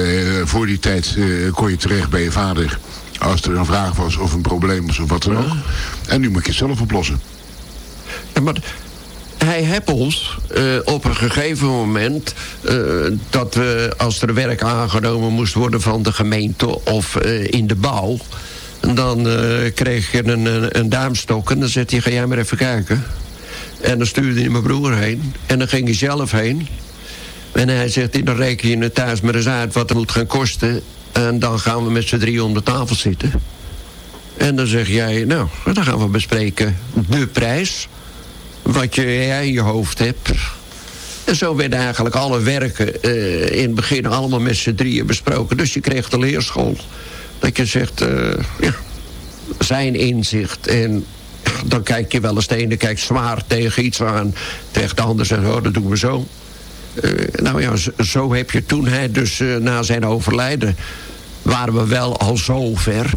voor die tijd eh, kon je terecht bij je vader... als er een vraag was of een probleem was of wat dan ook. En nu moet je het zelf oplossen. Ja, maar hij heeft ons eh, op een gegeven moment... dat we, als er werk aangenomen moest worden van de gemeente... of in de bouw... dan eh, kreeg je een, een, duimstok en dan zette hij... ga jij maar even kijken. En dan stuurde hij mijn broer heen. En dan ging hij zelf heen. En hij zegt, dan reken je het thuis maar eens uit wat het moet gaan kosten... en dan gaan we met z'n drie om de tafel zitten... En dan zeg jij, nou, dan gaan we bespreken de prijs. Wat jij in je hoofd hebt. En zo werden eigenlijk alle werken eh, in het begin allemaal met z'n drieën besproken. Dus je kreeg de leerschool. Dat je zegt, eh, ja, zijn inzicht. En dan kijk je wel eens de ene kijkt zwaar tegen iets aan. Tegen de ander zegt, oh, dat doen we zo. Eh, nou ja, zo, heb je toen, hè, dus eh, na zijn overlijden... waren we wel al zo ver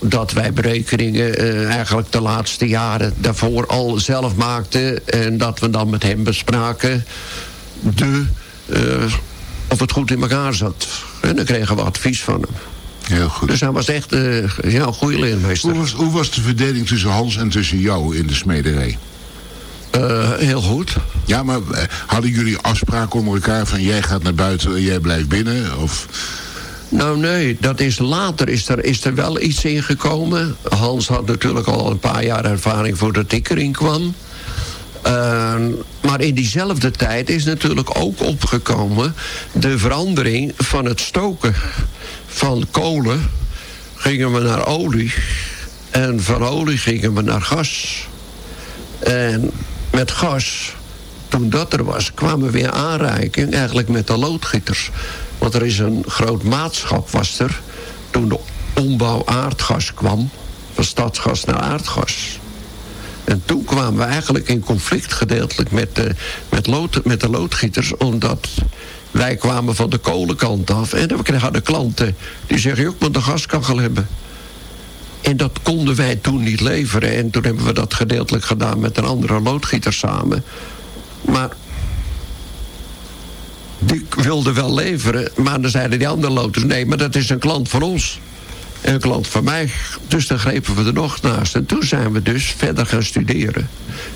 dat wij berekeningen eigenlijk de laatste jaren daarvoor al zelf maakten. En dat we dan met hem bespraken de, of het goed in elkaar zat. En dan kregen we advies van hem. Heel goed. Dus hij was echt eh, ja, een goede leermeester. Hoe was, hoe was de verdeling tussen Hans en tussen jou in de smederij? Eh, heel goed. Ja, maar eh, hadden jullie afspraken onder elkaar van jij gaat naar buiten en jij blijft binnen? Of... Nou nee, dat is later is er, is er wel iets in gekomen. Hans had natuurlijk al een paar jaar ervaring voordat ik erin kwam. Uh, maar in diezelfde tijd is natuurlijk ook opgekomen... de verandering van het stoken. Van kolen gingen we naar olie. En van olie gingen we naar gas. En met gas, toen dat er was, kwamen we weer aanreiking eigenlijk met de loodgieters. Want er is een groot maatschap was er toen de ombouw aardgas kwam. Van stadsgas naar aardgas. En toen kwamen we eigenlijk in conflict gedeeltelijk met de, met lood, met de loodgieters. Omdat wij kwamen van de kolenkant af. En we hadden klanten die zeggen, ik moet een gaskachel hebben. En dat konden wij toen niet leveren. En toen hebben we dat gedeeltelijk gedaan met een andere loodgieter samen. Maar die wilde wel leveren. Maar dan zeiden die andere loters, nee, maar dat is een klant van ons. En een klant van mij. Dus dan grepen we er nog naast. En toen zijn we dus verder gaan studeren.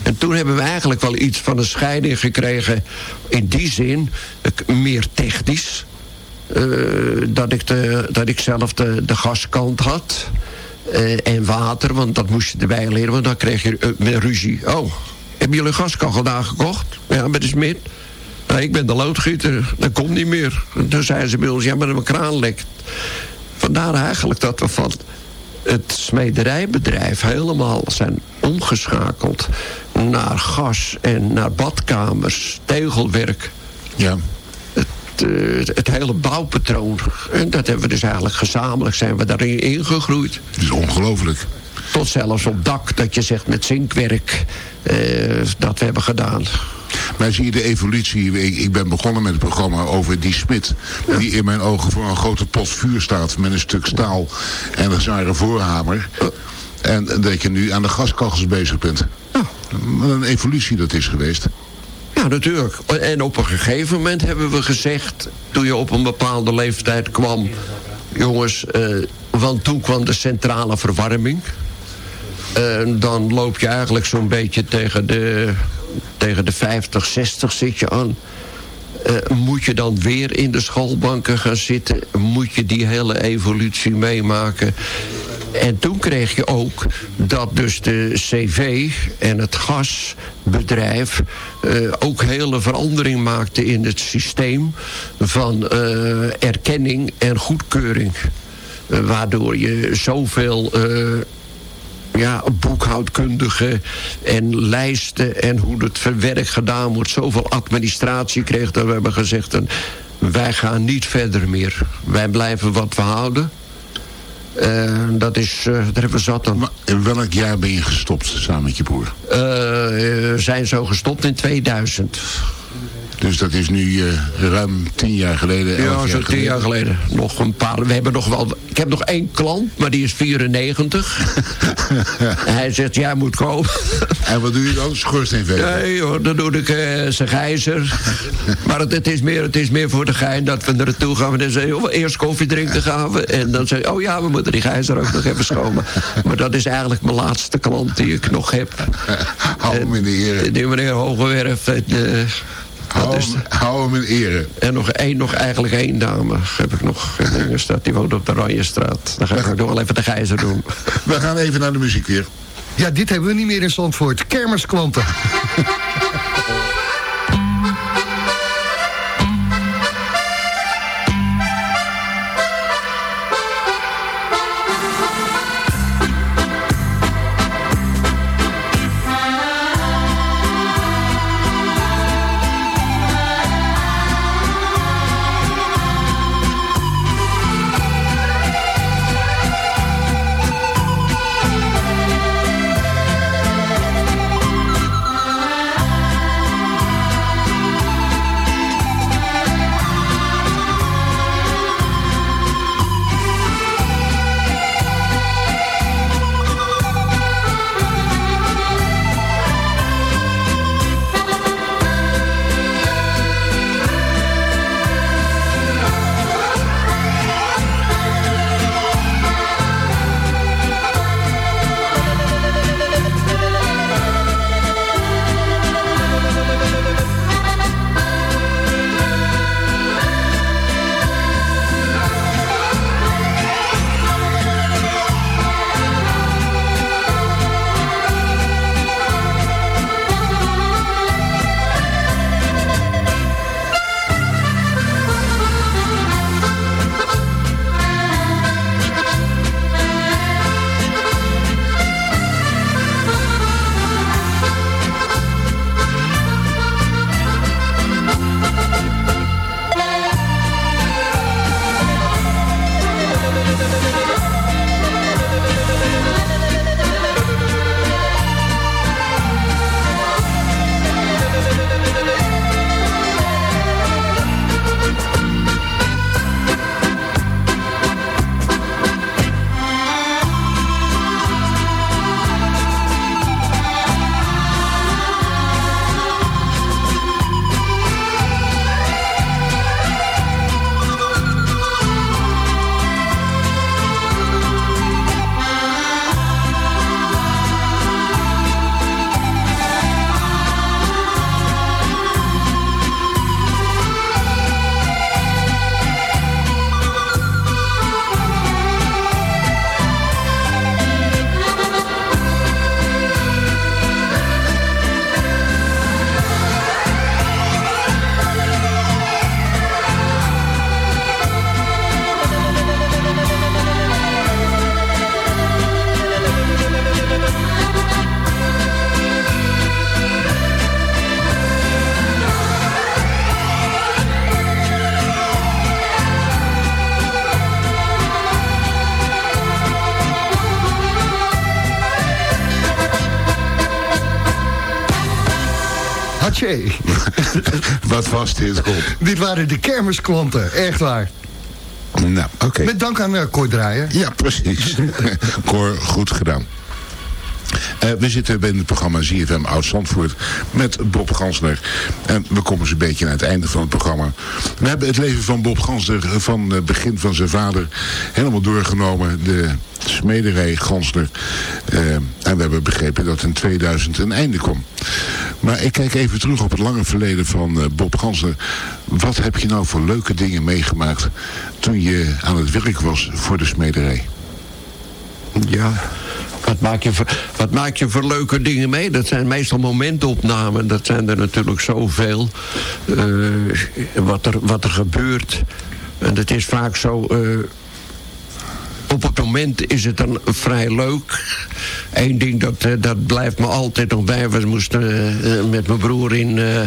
En toen hebben we eigenlijk wel iets van een scheiding gekregen. In die zin, meer technisch. Eh, dat, ik de, dat ik zelf de, de gaskant had. Eh, en water, want dat moest je erbij leren. Want dan kreeg je eh, met ruzie. Oh, hebben jullie gaskachel daar gekocht? Ja, met de smid. Nou, ik ben de loodgieter, dat komt niet meer. En toen zeiden ze bij ons, ja, maar mijn kraan lekt. Vandaar eigenlijk dat we van het smederijbedrijf helemaal zijn omgeschakeld naar gas en naar badkamers, tegelwerk. Ja. Het, eh, het hele bouwpatroon. En dat hebben we dus eigenlijk gezamenlijk zijn we daarin ingegroeid. Dat is ongelooflijk. Tot zelfs op dak, dat je zegt met zinkwerk, eh, dat we hebben gedaan. Maar zie je de evolutie. Ik, ik ben begonnen met het programma over die smid. Die in mijn ogen voor een grote pot vuur staat. Met een stuk staal en een zware voorhamer. En dat je nu aan de gaskachels bezig bent. Wat een evolutie dat is geweest. Ja, natuurlijk. En op een gegeven moment hebben we gezegd... toen je op een bepaalde leeftijd kwam... jongens, eh, want toen kwam de centrale verwarming. Dan loop je eigenlijk zo'n beetje tegen de, tegen de 50, 60 zit je aan. Eh, moet je dan weer in de schoolbanken gaan zitten? Moet je die hele evolutie meemaken? En toen kreeg je ook dat dus de CV en het gasbedrijf... eh, ook hele verandering maakte in het systeem... van eh, erkenning en goedkeuring. Waardoor je zoveel... ja, boekhoudkundige en lijsten en hoe het verwerk gedaan wordt. Zoveel administratie kreeg dat we hebben gezegd... En wij gaan niet verder meer. Wij blijven wat we houden. Eh, dat is, eh, daar hebben we zat dan. In welk jaar ben je gestopt samen met je broer? Eh, zijn zo gestopt in 2000. Dus dat is nu eh, ruim tien jaar geleden, Ja, jaar zo tien geleden. jaar geleden. Nog een paar. We hebben nog wel. Ik heb nog één klant, maar die is 94. En hij zegt, jij moet komen. En wat doe je dan? Schoorsteenveger? Nee hoor, dan doe ik eh zijn gijzer. maar het, het, is meer, het is meer voor de gein dat we er naartoe gaan. En dan zeggen we, eerst koffie drinken gaan we. En dan zeg je, oh ja, we moeten die gijzer ook nog even schomen. maar dat is eigenlijk mijn laatste klant die ik nog heb. Hou hem in de ere. Die meneer Hogewerf. Eh, Hou is, hem, hou hem in ere. en nog één, nog eigenlijk één dame heb ik nog. in Dingenstad. Die woont op de Ranjestraat. Dan ga ik nog wel even de gijzer doen. We gaan even naar de muziek weer. Ja, dit hebben we niet meer in Zandvoort. Kermisklanten. Wat was dit, Rob? Dit waren de kermisklanten, echt waar. Nou, oké. Met dank aan uh, Cor. Ja, precies. Cor, goed gedaan. Eh, we zitten bij het programma ZFM Oud-Zandvoort met Bob Gansner. En we komen zo'n beetje aan het einde van het programma. We hebben het leven van Bob Gansner van het begin van zijn vader helemaal doorgenomen. De smederij Gansner. Eh, en we hebben begrepen dat in 2000 een einde kwam. Maar ik kijk even terug op het lange verleden van eh, Bob Gansner. Wat heb je nou voor leuke dingen meegemaakt toen je aan het werk was voor de smederij? Ja, wat maak, je voor, wat maak je voor leuke dingen mee? Dat zijn meestal momentopnamen. Dat zijn er natuurlijk zoveel. Eh, wat, er, wat er gebeurt. En het is vaak zo... eh, op het moment is het dan vrij leuk. Eén ding, dat, eh, dat blijft me altijd nog bij. We moesten eh, met mijn broer in, eh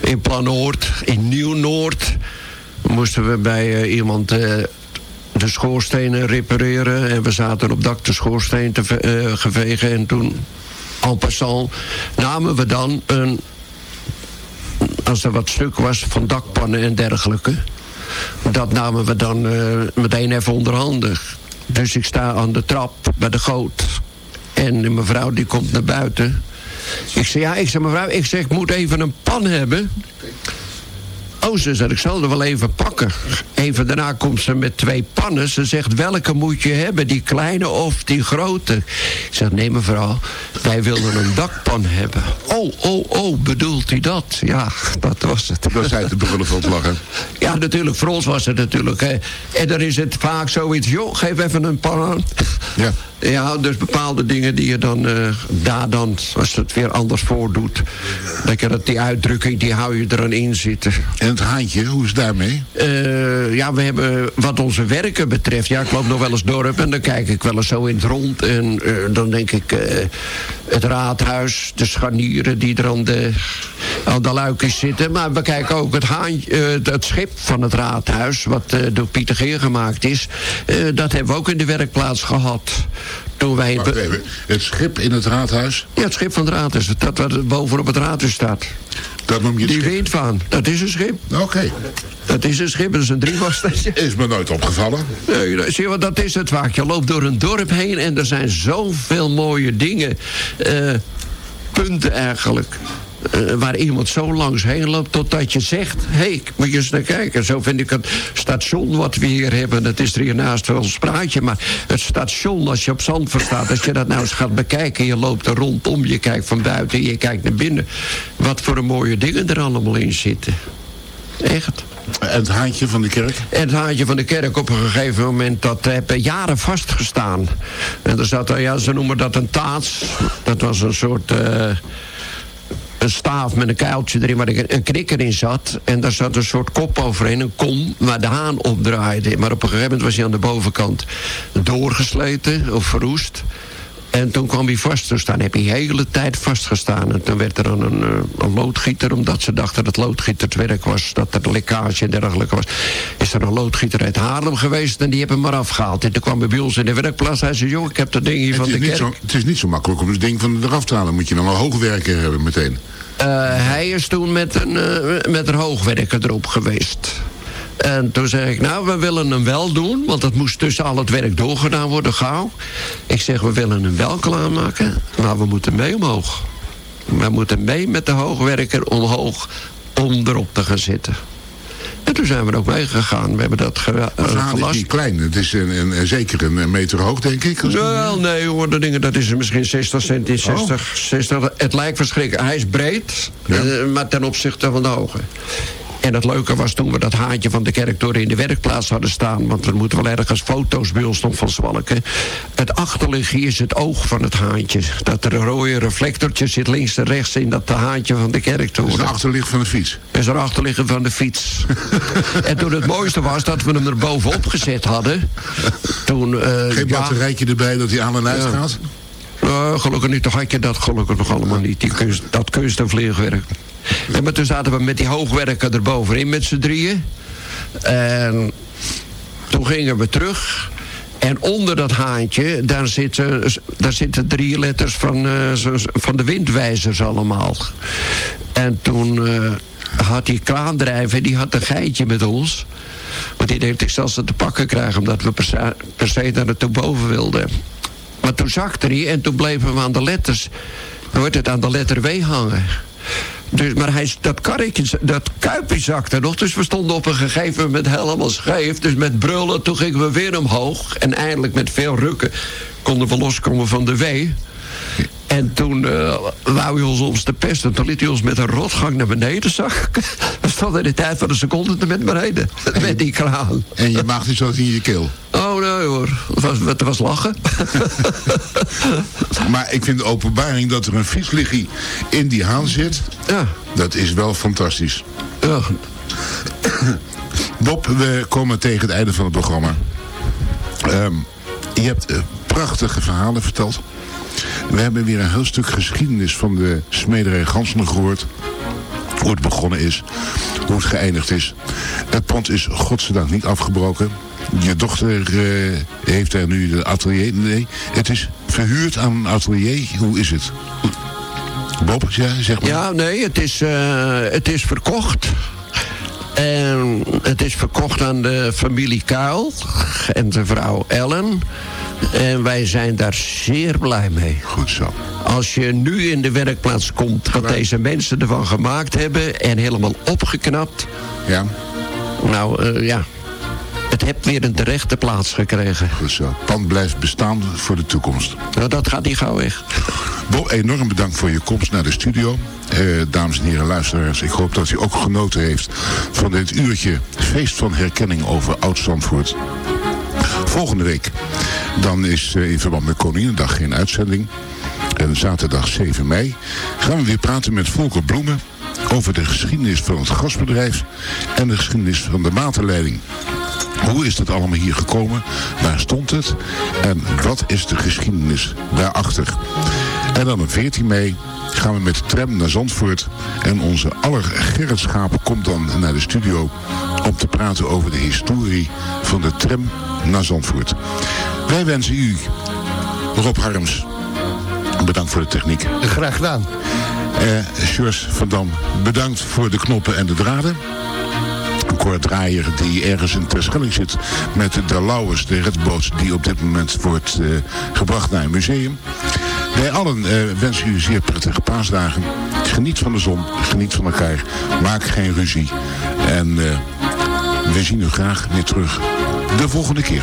in Planoord, in Nieuw-Noord... moesten we bij eh, iemand... eh, de schoorstenen repareren. En we zaten op dak de schoorsteen te eh, gevegen. En toen, en passant, namen we dan een... Als er wat stuk was van dakpannen en dergelijke... dat namen we dan eh, meteen even onderhandig. Dus ik sta aan de trap bij de goot. En de mevrouw die komt naar buiten. Ik zeg, ja, ik zeg, mevrouw, ik zeg, ik moet even een pan hebben. Oh, ze zegt, ik zal er wel even pakken. Even daarna komt ze met twee pannen. Ze zegt, welke moet je hebben? Die kleine of die grote? Ik zeg, nee mevrouw, wij wilden een dakpan hebben. Oh, oh, oh, bedoelt u dat? Ja, dat was het. Dat zei te brullen van het lachen. Ja, natuurlijk, voor ons was het natuurlijk. Hè. En dan is het vaak zoiets, joh, geef even een pan aan. Ja. Ja, dus bepaalde dingen die je dan eh, daar dan, als het weer anders voordoet. Dat je dat, die uitdrukking, die hou je er dan in zitten. En het haantje, hoe is het daarmee? Eh, ja, we hebben wat onze werken betreft. Ja, ik loop nog wel eens dorp en dan kijk ik wel eens zo in het rond. En eh, dan denk ik het raadhuis, de scharnieren die er aan de, aan de luikjes zitten. Maar we kijken ook het, haan, eh, het schip van het raadhuis, wat door Pieter Geer gemaakt is. Dat hebben we ook in de werkplaats gehad. Toen wij Wacht even, het schip in het raadhuis? Ja, het schip van het raadhuis. Dat wat bovenop het raadhuis staat. Dat noem je het Die schip? windvaan. Dat is een schip. Oké. Dat is een schip, dat is een driemastetje. Is me nooit opgevallen. Nee, zie je wat, dat is het vaak. Je loopt door een dorp heen en er zijn zoveel mooie dingen. eh, punten eigenlijk. Eh, waar iemand zo langs heen loopt totdat je zegt... hé, hey, moet je eens naar kijken. Zo vind ik het station wat we hier hebben. Dat is er hiernaast wel een spraatje. Maar het station, als je op Zandvoort staat... als je dat nou eens gaat bekijken... je loopt er rondom, je kijkt van buiten... je kijkt naar binnen. Wat voor een mooie dingen er allemaal in zitten. Echt. En het haantje van de kerk? En het haantje van de kerk op een gegeven moment, dat heb jaren vastgestaan. En er zat er, ja, ze noemen dat een taats. Dat was een soort... eh, een staaf met een kuiltje erin waar een knikker in zat. En daar zat een soort kop overheen, een kom, waar de haan op draaide. Maar op een gegeven moment was hij aan de bovenkant doorgesleten of verroest. En toen kwam hij vast te staan. Heb hij de hele tijd vastgestaan. En toen werd er een, een loodgieter, omdat ze dachten dat loodgieterswerk was, dat er lekkage en dergelijke was. Is er een loodgieter uit Haarlem geweest en die hebben hem eraf gehaald. En toen kwam hij bij ons in de werkplaats. Hij zei: Joh, ik heb dat ding hier Het van de kerk. zo, het is niet zo makkelijk om het ding van eraf te halen. Moet je dan een hoogwerker hebben meteen. Eh, hij is toen met een, eh, met een hoogwerker erop geweest. En toen zeg ik, nou, we willen hem wel doen... want het moest tussen al het werk doorgedaan worden, gauw. Ik zeg, we willen hem wel klaarmaken, maar we moeten mee omhoog. We moeten mee met de hoogwerker omhoog om erop te gaan zitten. En toen zijn we er ook meegegaan. We hebben dat ge, eh, het haan is gelast. niet klein. Het is een, een, zeker een meter hoog, denk ik. Wel, nee hoor, dat dingen, dat is misschien 60 Oh. centimeter, 60, 60. Het lijkt verschrikkelijk. Hij is breed, eh, maar ten opzichte van de hoogte. En het leuke was toen we dat haantje van de kerktoren in de werkplaats hadden staan... want er moeten wel ergens foto's bij ons van zwalken. Het achterliggen is het oog van het haantje. Dat er een rode reflectortje zit links en rechts in dat haantje van de Dat is kerktoren. de achterlicht van de fiets. is er achterliggen van de fiets. en toen het mooiste was dat we hem er bovenop gezet hadden... toen... eh, Geen ja, batterijtje erbij dat hij aan en uit gaat. uh, gelukkig niet, toch had je dat gelukkig nog allemaal niet. Die kunst, dat kunst- en vliegwerk. En maar toen zaten we met die hoogwerker erbovenin met z'n drieën. En toen gingen we terug. En onder dat haantje, daar zitten, daar zitten drie letters van, eh, van de windwijzers allemaal. En toen eh, had die kraandrijver, die had een geitje met ons. Want die deed ik zelfs te pakken krijgen, omdat we per se, per se daar naartoe boven wilden. Maar toen zakte hij en toen bleven we aan de letters. Dan wordt het aan de letter W hangen. Dus, maar hij, dat karretje, dat kuipje zakte nog. Dus we stonden op een gegeven moment helemaal scheef. Dus met brullen, toen gingen we weer omhoog. En eindelijk met veel rukken konden we loskomen van de W. En toen eh wou hij ons ons te pesten. Toen liet hij ons met een rotgang naar beneden zakken. We stonden in de tijd van een seconde te met beneden. Met die kraan. En je maagd zat in je keel. Oh nee hoor, het was, het was lachen. Maar ik vind de openbaring dat er een fietsliggie in die haan zit... Ja. dat is wel fantastisch. Ja. Bob, we komen tegen het einde van het programma. Ehm, je hebt eh, prachtige verhalen verteld. We hebben weer een heel stuk geschiedenis van de smederij Gansner gehoord. Hoe het begonnen is. Hoe het geëindigd is. Het pand is godzijdank niet afgebroken. je dochter eh, heeft daar nu een atelier. Nee, het is verhuurd aan een atelier. Hoe is het? Bob, ja, zeg maar. Ja, nee, het is, eh, het is verkocht. En het is verkocht aan de familie Kuil en zijn vrouw Ellen. En wij zijn daar zeer blij mee. Goed zo. Als je nu in de werkplaats komt wat deze mensen ervan gemaakt hebben... en helemaal opgeknapt... Ja. Nou, eh, ja. Het hebt weer een terechte plaats gekregen. Goed zo. Pand blijft bestaan voor de toekomst. Nou, dat gaat niet gauw weg. Bob, enorm bedankt voor je komst naar de studio. Eh, dames en heren luisteraars, ik hoop dat u ook genoten heeft van dit uurtje feest van herkenning over Oud-Zandvoort. Volgende week, dan is eh, in verband met Koninginnedag geen uitzending. En zaterdag 7 mei gaan we weer praten met Volker Bloemen over de geschiedenis van het gasbedrijf en de geschiedenis van de waterleiding. Hoe is dat allemaal hier gekomen? Waar stond het? En wat is de geschiedenis daarachter? En dan op 14 mei gaan we met de tram naar Zandvoort. En onze aller Gerrit Schaap komt dan naar de studio om te praten over de historie van de tram naar Zandvoort. Wij wensen u, Rob Harms, bedankt voor de techniek. Graag gedaan. Eh Sjors van Dam, bedankt voor de knoppen en de draden. Cor Draaier die ergens in Terschelling zit met de Lauwers, de redboot die op dit moment wordt eh, gebracht naar een museum. Wij allen eh, wensen u zeer prettige paasdagen. Geniet van de zon, geniet van elkaar, maak geen ruzie. En we zien u graag weer terug de volgende keer.